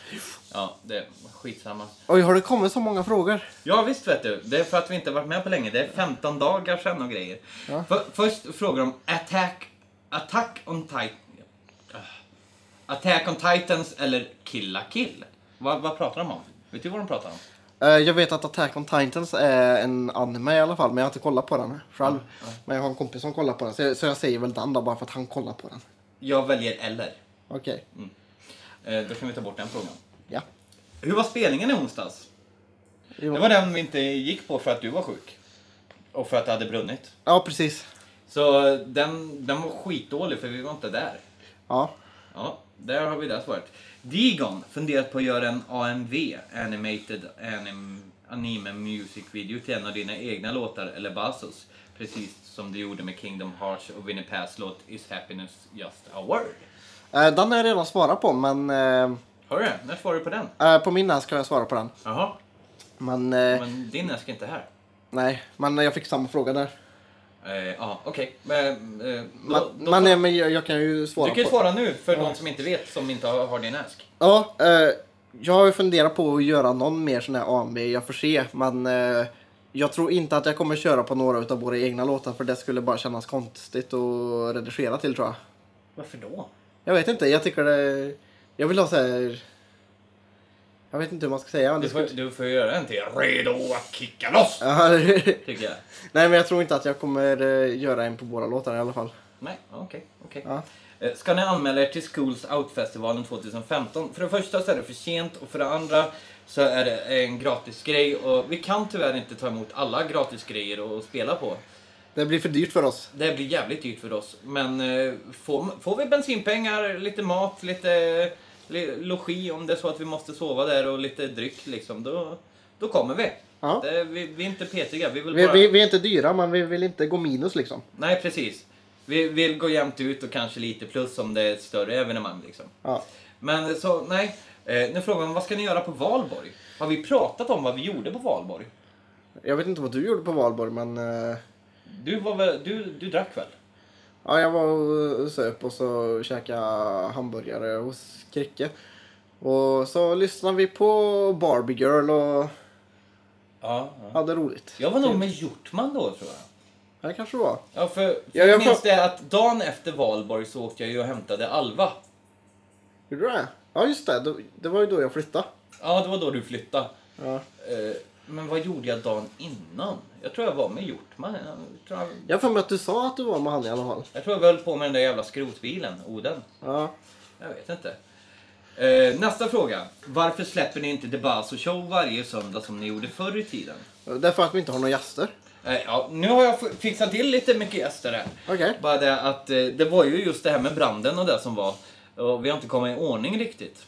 Ja, det är skitsamma. Oj, har det kommit så många frågor? Ja visst vet du, det är för att vi inte varit med på länge. Det är 15 dagar sedan och grejer. Ja. För, först frågar de Attack, Attack on Titan. Attack on Titans eller Killa Kill. Vad, vad pratar de om? Vet du vad de pratar om? Eh, Jag vet att Attack on Titans är en anime i alla fall, men jag har inte kollat på den själv. Men jag har en kompis som kollar på den, så jag, så jag säger väl den då, bara för att han kollar på den. Jag väljer eller. Okej. Eh, då kan vi ta bort den frågan. Ja. Hur var spelningen i onsdags? Jo. Det var den vi inte gick på för att du var sjuk. Och för att det hade brunnit. Ja, precis. Så den, den var skitdålig för vi var inte där. Ja. Ja, där har vi det svaret. Digon funderat på att göra en AMV, Animated anim, Anime Music Video, till en av dina egna låtar, eller Basos. Precis som du gjorde med Kingdom Hearts och Winnie Pass låt Is Happiness Just a Word. Eh, Den har jag redan svarat på, men eh, Har du det? När svarar du på den? eh, på min näs kan jag svara på den. Jaha, Men, eh, men din är inte här. nej, men jag fick samma fråga där. Eh, Ja, okej. Men, eh, Men, då, men, jag, jag kan ju svara du kan ju på svara nu för de som inte vet, som inte har, har din ask. Ja, eh, jag har ju funderat på att göra någon mer sån här AMV, jag får se. Men eh, jag tror inte att jag kommer köra på några av våra egna låtar för det skulle bara kännas konstigt att redigera till tror jag. Varför då? Jag vet inte, jag tycker det... Jag vill ha så här... Jag vet inte hur man ska säga. Men Du det får, du får göra en till. Redo att kicka loss! Tycker jag. Nej, men jag tror inte att jag kommer eh, göra en på våra låtar i alla fall. Nej, okej. okej. Ja. Eh, Ska ni anmäla er till Schools Out-festivalen 2015? För det första så är det för sent och för det andra så är det en gratis grej och vi kan tyvärr inte ta emot alla gratis grejer och spela på. Det blir för dyrt för oss. Det blir jävligt dyrt för oss. Men eh, får, får vi bensinpengar, lite mat, lite li, logi om det är så att vi måste sova där och lite dryck liksom, då, då kommer vi. Ja. Det, vi, vi är inte petiga. Vi vill Vi, bara... vi, vi är inte dyra men vi vill inte gå minus liksom. Nej, precis. Vi vill gå jämnt ut och kanske lite plus om det är ett större evenemang. Liksom. Ja. Men så, nej. Eh, nu frågar man, vad ska ni göra på valborg? Har vi pratat om vad vi gjorde på valborg? Jag vet inte vad du gjorde på valborg men eh, Du var väl, du, du drack väl? Ja, jag var och söp och så käkade hamburgare hos Kricke. Och så lyssnade vi på Barbie Girl och Ja. ja. hade roligt. Jag var nog med Hjortman då, tror jag. Det kanske var. Ja, för, för Ja, jag jag minns det att dagen efter valborg så åkte jag ju och hämtade Alva. Gjorde du det? Ja just det, det, det var ju då jag flyttade. Ja, det var då du flyttade. Ja. Eh, Men vad gjorde jag dagen innan? Jag tror jag var med Hjortman. Jag tror jag, för mig att du sa att du var med han i alla fall. jag tror jag höll på med den där jävla skrotbilen, Oden. Ja. Jag vet inte. Eh, nästa fråga. Varför släpper ni inte The Basso Show varje söndag som ni gjorde förr i tiden? Därför att vi inte har några gäster. Eh, ja, nu har jag fixat till lite mycket gäster här. Okej. Bara det att eh, det var ju just det här med branden och det som var. Och vi har inte kommit i ordning riktigt.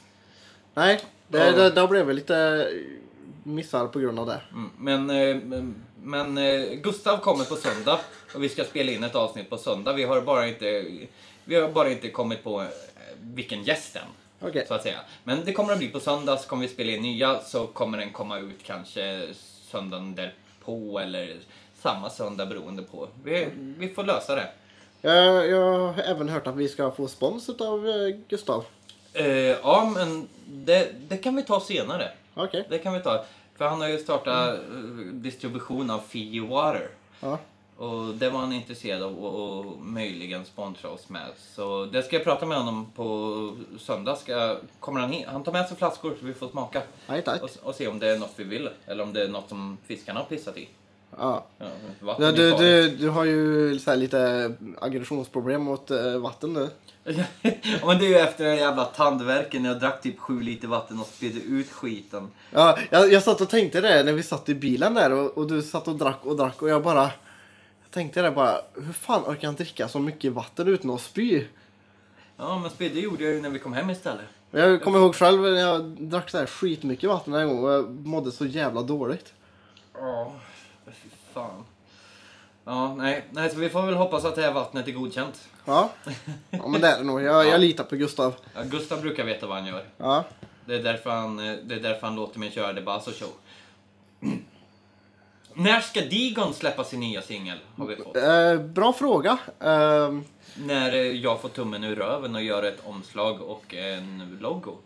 Nej, det, Ja. det, det blev väl lite missar på grund av det. Mm, Men, eh, men, men eh, Gustav kommer på söndag och vi ska spela in ett avsnitt på söndag. Vi har bara inte, vi har bara inte kommit på eh, vilken gäst än. Okej. Så att säga. Men det kommer att bli på söndag så kommer vi spela in nya så kommer den komma ut kanske söndagen därpå eller samma söndag beroende på. Vi, vi får lösa det. Jag, jag har även hört att vi ska få spons av Gustav. Eh, ja, men det, det kan vi ta senare. Okej. Det kan vi ta. För han har ju startat eh, distribution av Fiji Water. Ja. Och det var han intresserad av och, och möjligen sponsra oss med. Så det ska jag prata med honom på söndag. Ska, kommer han hit? Han tar med sig flaskor så vi får smaka. Tack. Och, och se om det är något vi vill. Eller om det är något som fiskarna har pissat i. Ja. Ja, du, du, du har ju så här lite aggressionsproblem mot eh, vatten nu. ja, men det är ju efter den jävla tandvärken när jag drack typ sju liter vatten och spydde ut skiten. Ja, jag, jag satt och tänkte det när vi satt i bilen där och, och du satt och drack och drack och jag bara jag tänkte det bara, hur fan orkar han dricka så mycket vatten utan att spy? Ja, men spydde gjorde jag ju när vi kom hem istället. Jag kommer ihåg själv när jag drack så här skitmycket vatten en gång och jag mådde så jävla dåligt. Ja, fy fan. Ja, nej, nej, så vi får väl hoppas att det här vattnet är godkänt. Ja, ja men det är det nog. Jag, jag litar på Gustav. Ja, Gustav brukar veta vad han gör. Ja. Det är därför han, det är därför han låter mig köra The Basso Show. När ska Digon släppa sin nya singel? Har vi fått. Eh, bra fråga. Eh, När jag får tummen ur röven och gör ett omslag och en logo.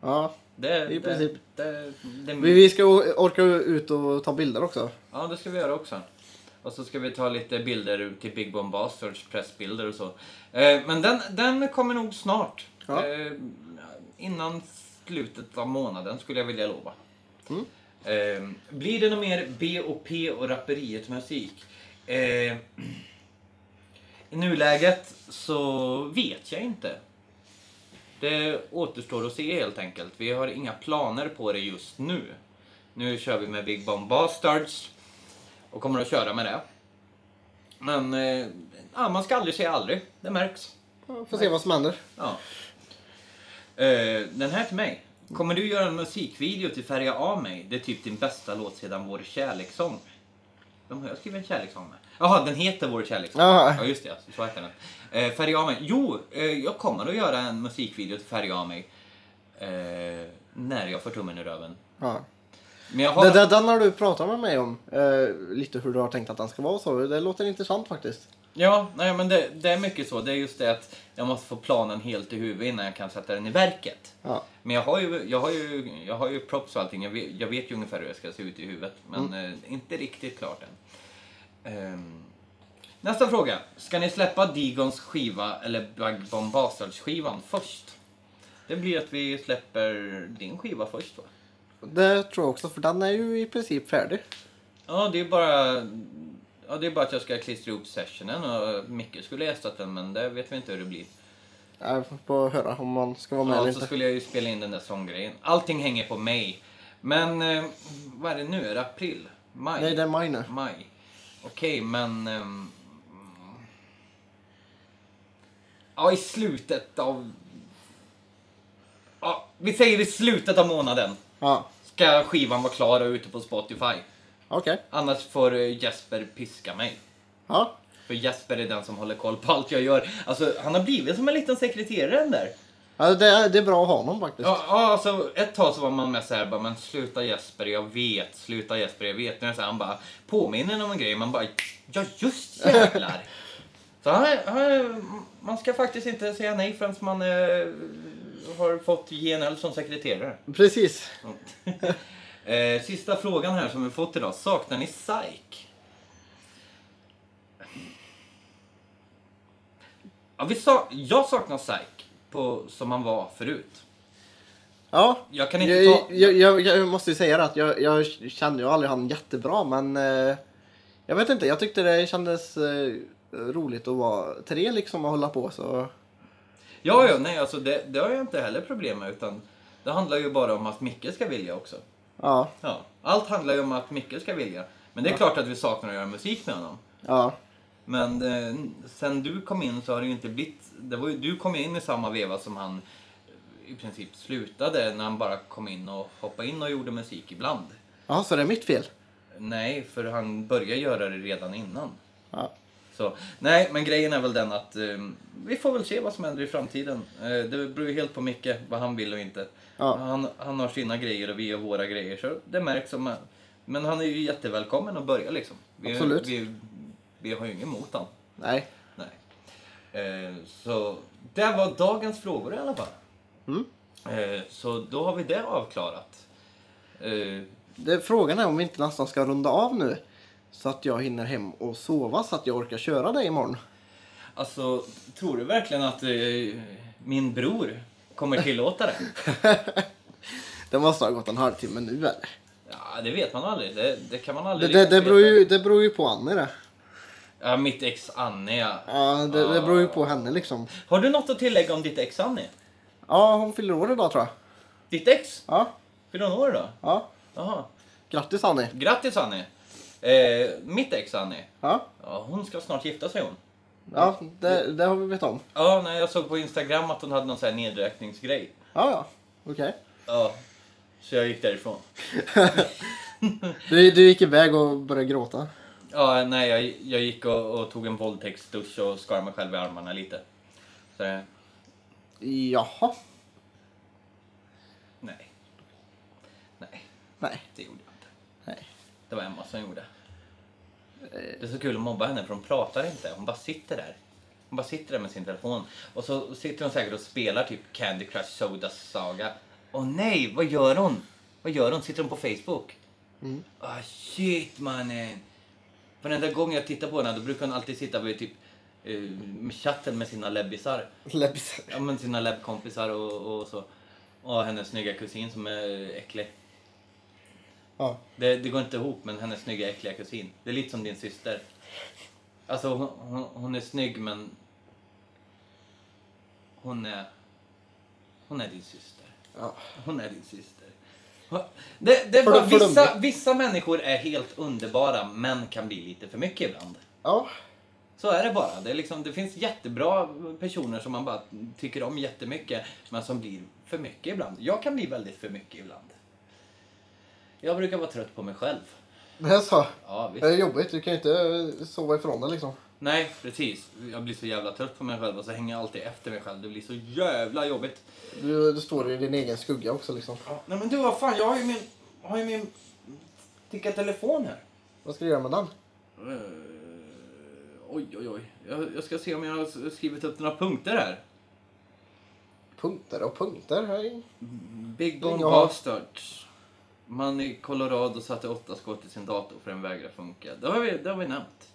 ja. Det, I det, princip. Det, det, Vi, vi ska orka ut och ta bilder också. Ja, det ska vi göra också. Och så ska vi ta lite bilder till Big Bomb Bastards, pressbilder och så. Eh, men den, den kommer nog snart. Ja. Eh, innan slutet av månaden skulle jag vilja lova. Mm. Eh, blir det något mer B&P och rapperiet musik? I nuläget så vet jag inte. Det återstår att se helt enkelt. Vi har inga planer på det just nu. Nu kör vi med Big Bomb Bastards och kommer att köra med det. Men eh, ja, man ska aldrig säga aldrig. Det märks. Ja, Får se vad som händer. Ja. Eh, den här till mig. Kommer du göra en musikvideo till Färga av mig? Det är typ din bästa låt sedan Vår kärlekssång. Vem har jag skrivit en kärlekssång med? Jaha, den heter Vår kärlekssång. Ja. Ja, just det. Så heter den. Eh, Färga av mig. Jo, eh, jag kommer att göra en musikvideo till Färga av mig. Eh, när jag får tummen i röven. Ja. Men jag har... Det, det, den har du pratat med mig om. Eh, lite hur du har tänkt att den ska vara och så. Det låter intressant faktiskt. Ja, nej, men det, det är mycket så. Det är just det att jag måste få planen helt i huvudet innan jag kan sätta den i verket. Ja. Men jag har ju, jag har ju, jag har ju props och allting. Jag vet, jag vet ju ungefär hur jag ska se ut i huvudet. Men eh, inte riktigt klart än. Ehm, nästa fråga. Ska ni släppa Digons skiva eller Bug skivan först? Det blir att vi släpper din skiva först va? Det tror jag också, för den är ju i princip färdig. Ja, det är bara... Ja, det är bara att jag ska klistra ihop sessionen och Micke skulle gästat den men det vet vi inte hur det blir. Jag får höra om man ska vara med Ja, eller så inte. skulle jag ju spela in den där sånggrejen. Allting hänger på mig. Men eh, vad är det nu? Är det april? Maj? Nej, det är maj nu. Maj. Okej, men... ehm, ja, i slutet av... Ja, vi säger i slutet av månaden. Ja. ska skivan vara klar och ute på Spotify. Okej. Annars får eh, Jesper piska mig. Ja. För Jesper är den som håller koll på allt jag gör. Alltså, han har blivit som en liten sekreterare där. ja det, är, det är bra att ha honom faktiskt. Ja, ja, alltså ett tag så var man med såhär bara, men sluta Jesper, jag vet, sluta Jesper, jag vet. Nu är det så här, han bara påminner om en grej, man bara, ja just jävlar. så han, han, man ska faktiskt inte säga nej förrän man eh, har fått GNL som sekreterare. Precis. eh, sista frågan här som vi fått idag, saknar ni psyk? Ja, vi sa, jag saknar på, som man var förut. Ja. Jag kan inte jag, ta- jag, jag, jag måste ju säga det att jag, jag kände ju aldrig han jättebra men eh, jag vet inte, jag tyckte det kändes eh, roligt att vara tre liksom och hålla på så. Ja, ja, nej, alltså det, det har jag inte heller problem med. Utan det handlar ju bara om att Micke ska vilja också. Ja, Ja, allt handlar ju om att Micke ska vilja. Men det är klart att vi saknar att göra musik med honom. ja, Men eh, sen du kom in så har det ju inte blivit... Det var ju, du kom in i samma veva som han i princip slutade när han bara kom in och hoppade in och gjorde musik ibland. ja så det är mitt fel. Nej, för han började göra det redan innan. Ja, Så, nej, men grejen är väl den att eh, vi får väl se vad som händer i framtiden. Eh, det beror ju helt på Micke, vad han vill och inte. Ja. Han, han har sina grejer och vi har våra grejer, så det märks som... Men han är ju jättevälkommen att börja liksom. Vi, Absolut. Vi, vi har ju inget emot han. nej. Nej. Eh, så det var dagens frågor i alla fall. Mm. Så då har vi det avklarat. Det, frågan är om vi inte nästan ska runda av nu. Så att jag hinner hem och sova så att jag orkar köra dig imorgon. Alltså, tror du verkligen att eh, min bror kommer tillåta det? Det måste ha gått en halvtimme nu eller? Ja, det vet man aldrig. Det, det kan man Det, aldrig det, det, riktigt beror ju, det beror ju på Annie det. Ja, mitt ex Annie, ja. Ja, det, det beror ju på henne liksom. Har du något att tillägga om ditt ex Annie? Ja, hon fyller år idag tror jag. Ditt ex? Ja, Fyller hon år idag? ja. Jaha. Grattis Annie. Grattis Annie! Eh, mitt ex Annie, Ja, ja, hon ska snart gifta sig hon. ja det, det har vi vet om. Ja, nej, jag såg på Instagram att hon hade någon sån här nedräkningsgrej. Ja, ja. Okej. Ja, så jag gick därifrån. Du, du gick iväg och började gråta. Ja, nej, jag, jag gick och, och tog en våldtäktsdusch och skar mig själv i armarna lite. Så, eh, Jaha. nej. Nej, Nej. det gjorde jag inte. Nej. Det var Emma som gjorde. Det är så kul att mobba henne för hon pratar inte. Hon bara sitter där. Hon bara sitter där med sin telefon. Och så sitter hon säkert och spelar typ Candy Crush Soda Saga. Åh nej, vad gör hon? Vad gör hon? Sitter hon på Facebook? Mm. Ah shit mannen. Varenda gång jag tittar på henne då brukar hon alltid sitta vid typ eh, med chatten med sina lebbisar. Läbbis. Ja men sina lebbkompisar och, och så. Och hennes snygga kusin som är äcklig. Ja. Det, det går inte ihop men hennes snygga äckliga kusin. Det är lite som din syster. Alltså hon, hon, hon är snygg men hon är hon är din syster. ja. Hon är din syster. Det, det är bara, vissa, vissa människor är helt underbara men kan bli lite för mycket ibland. Ja. Så är det bara. Det, är liksom, det finns jättebra personer som man bara tycker om jättemycket men som blir för mycket ibland. Jag kan bli väldigt för mycket ibland. Jag brukar vara trött på mig själv. Är så. Ja, visst. Det är jobbigt. Du kan ju inte sova ifrån det liksom. Nej, precis. Jag blir så jävla trött på mig själv och så hänger jag alltid efter mig själv. Det blir så jävla jobbigt. Du, du står i din egen skugga också liksom. Nej men du, vad fan, jag har ju min, har ju min ticka telefon här. Vad ska du göra med den? Eh, oj, oj, oj. Jag, jag ska se om jag har skrivit upp några punkter här. Punkter och punkter. Hej. Big Bone Ja. Bastards. Man i Colorado satte åtta skott i sin dator för den vägrade funka. Det har vi, det har vi nämnt.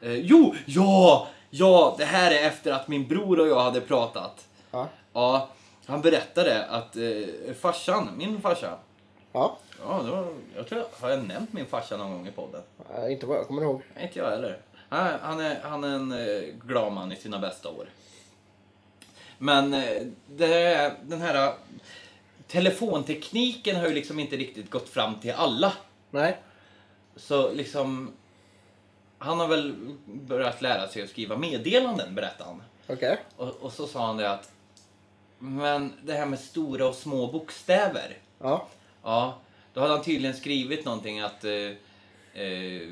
Eh, jo, ja, ja, det här är efter att min bror och jag hade pratat. Ja. Ja, han berättade att eh, farsan, min farsa, Ja. ja, det var, jag tror har jag nämnt min farsa någon gång i podden? Nej, inte vad jag kommer ihåg. Inte jag heller. Han, han, är, han är en eh, glad man i sina bästa år. Men eh, det den här telefontekniken har ju liksom inte riktigt gått fram till alla. Nej. Så liksom, han har väl börjat lära sig att skriva meddelanden, berättade han. Okej. Och, och så sa han det att, men det här med stora och små bokstäver. Ja. Ja, Då hade han tydligen skrivit någonting att eh, eh,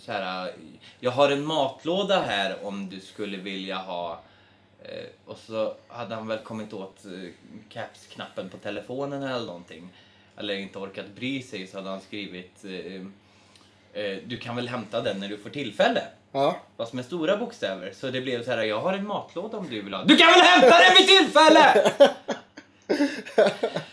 så här, jag har en matlåda här om du skulle vilja ha eh, och så hade han väl kommit åt eh, caps-knappen på telefonen eller någonting. Eller inte orkat bry sig så hade han skrivit eh, eh, du kan väl hämta den när du får tillfälle. Ja. Fast med stora bokstäver. Så det blev så här, jag har en matlåda om du vill ha. Du kan väl hämta den vid tillfälle!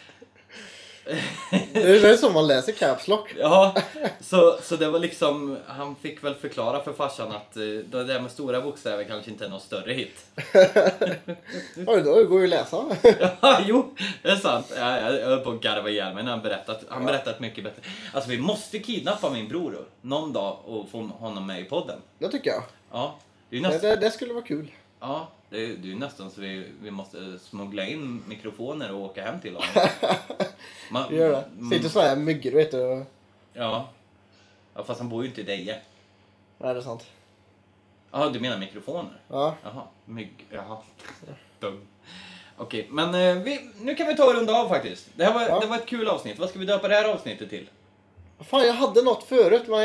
Det är så man läser Caps Lock. Ja, så, så det var liksom, han fick väl förklara för farsan att eh, det där med stora bokstäver kanske inte är någon större hit. Oj, då går ju att läsa. Ja, jo, det är sant. Jag, jag, jag höll på att garva ihjäl mig när han berättade. Han berättat mycket bättre. Alltså vi måste kidnappa min bror någon dag och få honom med i podden. Det tycker jag. Ja, det är ju Det, det, det skulle vara kul. ja, det är, det är ju nästan så vi, vi måste smuggla in mikrofoner och åka hem till honom. Man, gör det. Sitter sådana här myggor vet du. och- Ja. ja, fast han bor ju inte i Deje. Nej, det är sant. Jaha, du menar mikrofoner? Ja. Jaha, mygg. Jaha. Dum. Okej, men eh, vi, nu kan vi ta och runda av faktiskt. Det här var, Ja. det var ett kul avsnitt. Vad ska vi döpa det här avsnittet till? Fan, jag hade något förut men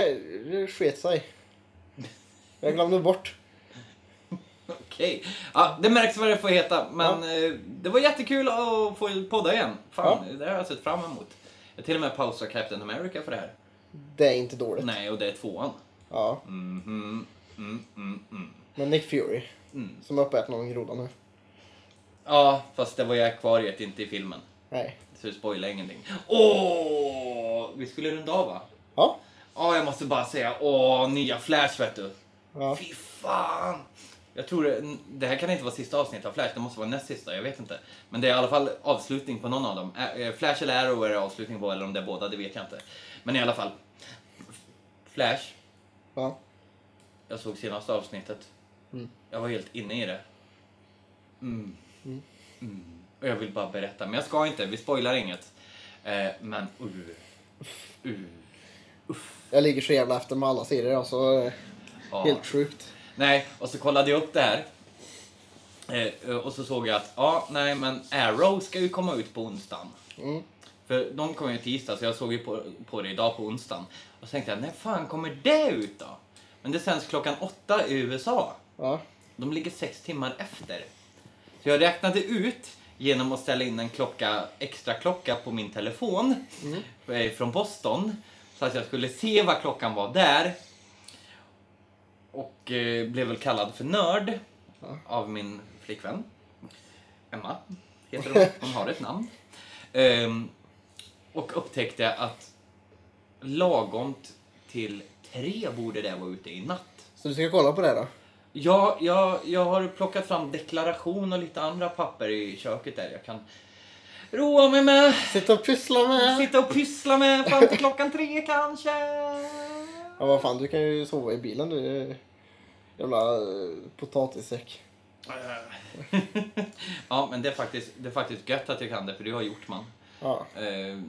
det sket sig. Jag glömde bort. Okej. Ja, det märks vad det får heta, men eh, det var jättekul att få podda igen. Fan, det har jag sett fram emot. Jag till och med pausat Captain America för det här. Det är inte dåligt. Nej, och det är tvåan. Ja. Mhm. Mm, mm, mm. Men Nick Fury. Mm. Som är uppäten av en groda nu. Ja, fast det var ju akvariet, inte i filmen. Nej. Så det spoilar ingenting. Åh! Vi skulle runda av va? Ja. Ja, jag måste bara säga, åh, nya Flash vet du. Ja. Fy fan! Jag tror det, det här kan inte vara sista avsnittet av Flash, det måste vara näst sista, jag vet inte. Men det är i alla fall avslutning på någon av dem. Eh, Flash eller Arrow är det avslutning på, eller om det är båda, det vet jag inte. Men i alla fall. Flash, Ja. jag såg senaste avsnittet. Mm. Jag var helt inne i det. Mm. Mm. Och jag vill bara berätta, men jag ska inte, vi spoilar inget. Eh, men uh. Uh. Jag ligger så jävla efter med alla serier alltså. eh, Ja. Helt sjukt. Nej, och så kollade jag upp det här. Eh, och så såg jag att, ja, nej men Arrow ska ju komma ut på onsdagen. Mm. För de kommer ju tisdag, så jag såg ju på, på det idag på onsdagen. Och så tänkte jag, när fan kommer det ut då? Men det sänds klockan åtta i USA. Ja. De ligger sex timmar efter. Så jag räknade ut genom att ställa in en klocka, extra klocka på min telefon eh, från Boston. Så att jag skulle se vad klockan var där. Och eh, blev väl kallad för nörd av min flickvän. Emma heter hon. Hon har ett namn. Ehm, och upptäckte att lagomt till tre borde det vara ute i natt. Så du ska kolla på det då? Ja, jag, jag har plockat fram deklaration och lite andra papper i köket där jag kan roa mig med. Sitta och pyssla med. Sitta och pyssla med fram till klockan tre kanske. Ja vad fan, du kan ju sova i bilen du. Jävla eh, potatissäck. ja, men det är, faktiskt, det är faktiskt gött att jag kan det, för du har gjort man. Ja. Eh,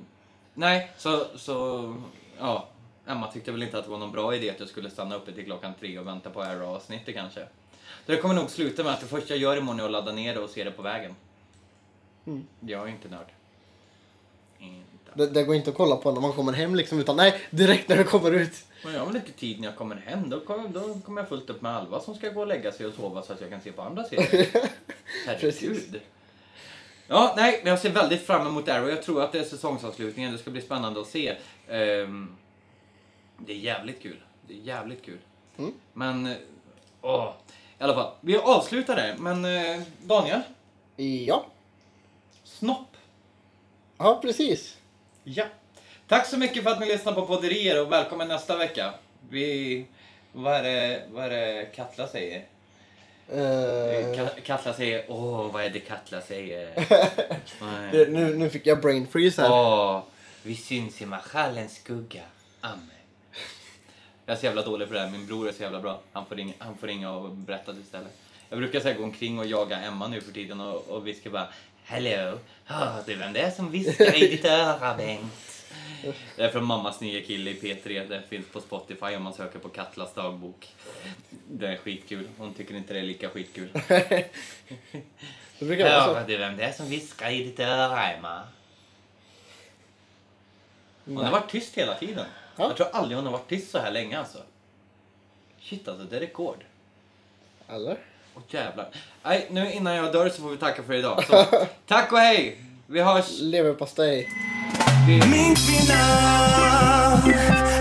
nej, så, så ja. Emma tyckte väl inte att det var någon bra idé att jag skulle stanna uppe till klockan tre och vänta på Arrow-avsnittet kanske. Det kommer nog sluta med att det första jag gör imorgon är att ladda ner det och se det på vägen. Mm. Jag är inte nörd. Inte. Det, det går inte att kolla på när man kommer hem liksom utan nej, direkt när det kommer ut. Men jag har väl inte tid när jag kommer hem. Då kommer, då kommer jag fullt upp med Alva som ska gå och lägga sig och sova så att jag kan se på andra serier. Herregud. Ja, nej, men jag ser väldigt fram emot Arrow. Jag tror att det är säsongsavslutningen. Det ska bli spännande att se. Ehm, det är jävligt kul. Det är jävligt kul. Mm. Men, eh, åh. I alla fall, vi avslutar där. Men eh, Daniel, Ja. snopp. Ja, precis. Ja. Tack så mycket för att ni lyssnade på podderier och välkommen nästa vecka. Vi... Vad är det, vad är det Katla säger? Ka- Katla säger, åh vad är det Katla säger? Det, nu, nu fick jag brain freeze här. Åh, vi syns i Machalens skugga. Amen. Jag är så jävla dålig på det här. Min bror är så jävla bra. Han får ringa, han får ringa och berätta istället. Jag brukar så gå omkring och jaga Emma nu för tiden och, och viska bara Hello, hör du vem det är som viskar i ditt öra Bengt? Det är från mammas nya kille i P3. Det finns på Spotify om man söker på Katlas dagbok. Det är skitkul. Hon tycker inte det är lika skitkul. Det brukar vara så. Hör du vem det är som viskar i ditt öra Emma? Hon har varit tyst hela tiden. Ja. Jag tror aldrig hon har varit tyst så här länge alltså. Shit alltså, det är rekord. Eller? Åh jävlar. Nej, nu innan jag dör så får vi tacka för idag. Så, tack och hej! Vi hörs. Leverpastej. Min kvinna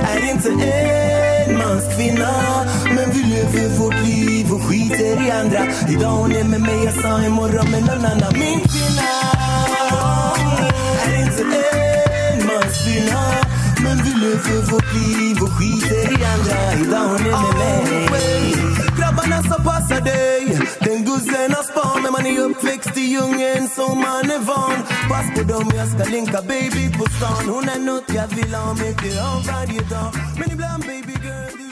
är inte en mans kvinna Men vi lever vårt liv och skiter i andra. Idag hon är med mig, jag sa imorgon med någon annan. Min kvinna är inte en mans kvinna Men vi lever vårt liv och skiter i andra Idag hon är med mig. Oh, Grabbarna som passar dig. Den guzzen har span Men man är uppväxt i djungeln så man är van. Pass på dem, jag ska linka baby på stan. Hon är nåt jag vill ha mycket av varje dag. Men ibland baby girl